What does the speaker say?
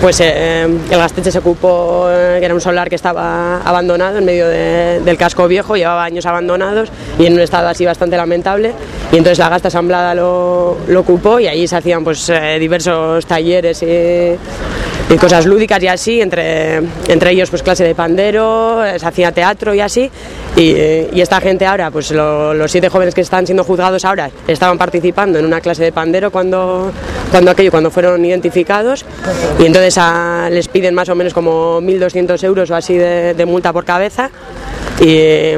pues eh, el Gasteche se ocupó, eh, que era un solar que estaba abandonado en medio de- del casco viejo, llevaba años abandonados y en un estado así bastante lamentable. Y entonces la Gasta Asamblada lo, ocupó y ahí se hacían pues eh, diversos talleres y, cosas lúdicas y así, entre, entre ellos pues clase de pandero, eh, se hacía teatro y así. Y, eh, esta gente ahora, pues lo- los siete jóvenes que están siendo juzgados ahora, estaban participando en una clase de pandero cuando, cuando aquello, cuando fueron identificados. Y entonces ah, les piden más o menos como 1.200 euros o así de, de multa por cabeza. Y,